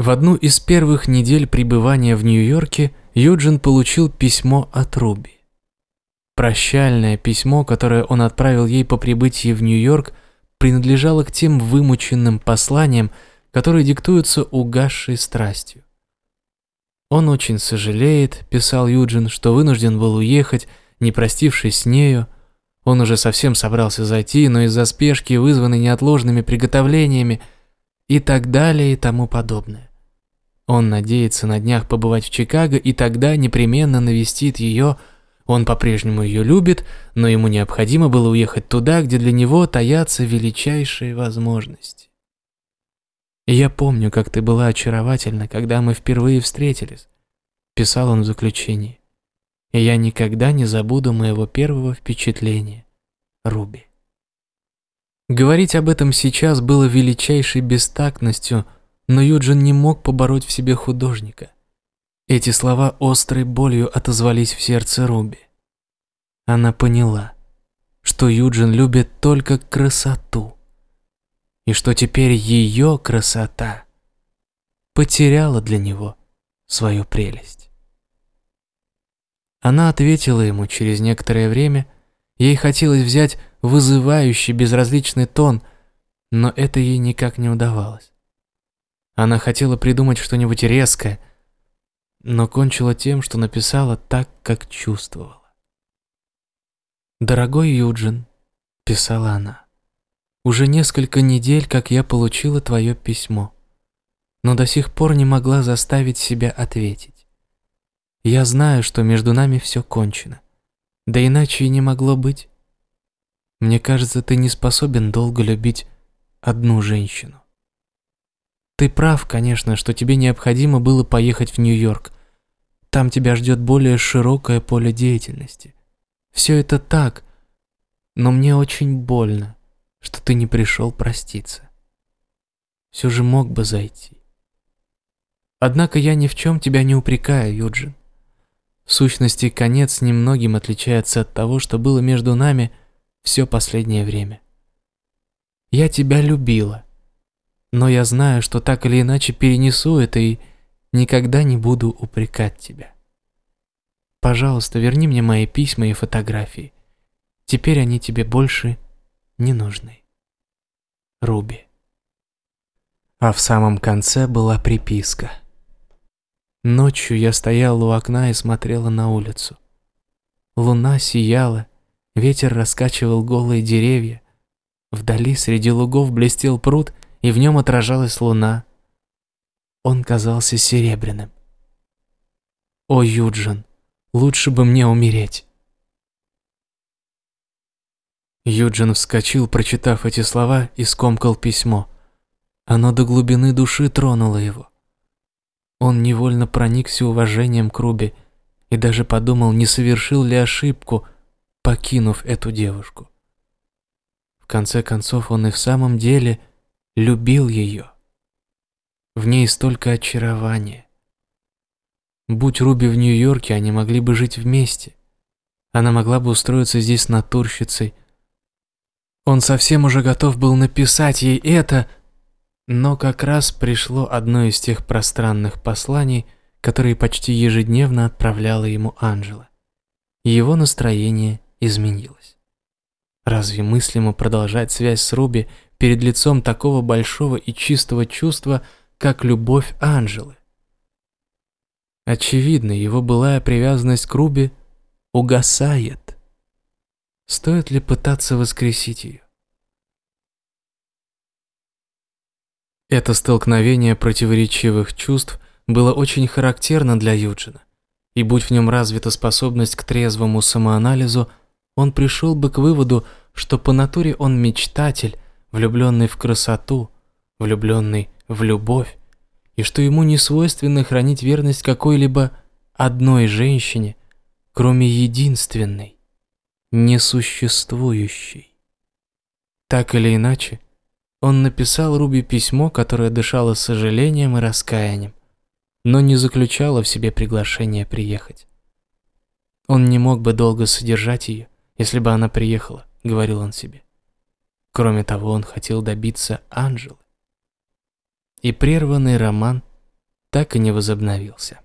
В одну из первых недель пребывания в Нью-Йорке Юджин получил письмо от Руби. Прощальное письмо, которое он отправил ей по прибытии в Нью-Йорк, принадлежало к тем вымученным посланиям, которые диктуются угасшей страстью. «Он очень сожалеет», – писал Юджин, – «что вынужден был уехать, не простившись с нею. Он уже совсем собрался зайти, но из-за спешки, вызванной неотложными приготовлениями, и так далее и тому подобное. Он надеется на днях побывать в Чикаго и тогда непременно навестит ее. Он по-прежнему ее любит, но ему необходимо было уехать туда, где для него таятся величайшие возможности. «Я помню, как ты была очаровательна, когда мы впервые встретились», – писал он в заключении. «И я никогда не забуду моего первого впечатления, Руби». Говорить об этом сейчас было величайшей бестактностью – но Юджин не мог побороть в себе художника. Эти слова острой болью отозвались в сердце Руби. Она поняла, что Юджин любит только красоту, и что теперь ее красота потеряла для него свою прелесть. Она ответила ему через некоторое время, ей хотелось взять вызывающий безразличный тон, но это ей никак не удавалось. Она хотела придумать что-нибудь резкое, но кончила тем, что написала так, как чувствовала. «Дорогой Юджин», — писала она, — «уже несколько недель, как я получила твое письмо, но до сих пор не могла заставить себя ответить. Я знаю, что между нами все кончено, да иначе и не могло быть. Мне кажется, ты не способен долго любить одну женщину. Ты прав, конечно, что тебе необходимо было поехать в Нью-Йорк. Там тебя ждет более широкое поле деятельности. Все это так, но мне очень больно, что ты не пришел проститься. Все же мог бы зайти. Однако я ни в чем тебя не упрекаю, Юджин. В сущности, конец немногим отличается от того, что было между нами все последнее время. Я тебя любила но я знаю, что так или иначе перенесу это и никогда не буду упрекать тебя. Пожалуйста, верни мне мои письма и фотографии. Теперь они тебе больше не нужны. Руби. А в самом конце была приписка. Ночью я стояла у окна и смотрела на улицу. Луна сияла, ветер раскачивал голые деревья. Вдали среди лугов блестел пруд, и в нем отражалась луна. Он казался серебряным. О, Юджин, лучше бы мне умереть. Юджин вскочил, прочитав эти слова, и скомкал письмо. Оно до глубины души тронуло его. Он невольно проникся уважением к Руби и даже подумал, не совершил ли ошибку, покинув эту девушку. В конце концов, он и в самом деле – любил ее. В ней столько очарования. Будь Руби в Нью-Йорке, они могли бы жить вместе. Она могла бы устроиться здесь натурщицей. Он совсем уже готов был написать ей это, но как раз пришло одно из тех пространных посланий, которые почти ежедневно отправляла ему Анжела. Его настроение изменилось. Разве мыслимо продолжать связь с Руби перед лицом такого большого и чистого чувства, как любовь Анжелы. Очевидно, его былая привязанность к Руби угасает. Стоит ли пытаться воскресить ее? Это столкновение противоречивых чувств было очень характерно для Юджина, и будь в нем развита способность к трезвому самоанализу, он пришел бы к выводу, что по натуре он мечтатель, влюбленный в красоту, влюбленный в любовь, и что ему не свойственно хранить верность какой-либо одной женщине, кроме единственной, несуществующей. Так или иначе, он написал Руби письмо, которое дышало сожалением и раскаянием, но не заключало в себе приглашение приехать. Он не мог бы долго содержать ее, если бы она приехала, говорил он себе. Кроме того, он хотел добиться Анжелы. И прерванный роман так и не возобновился.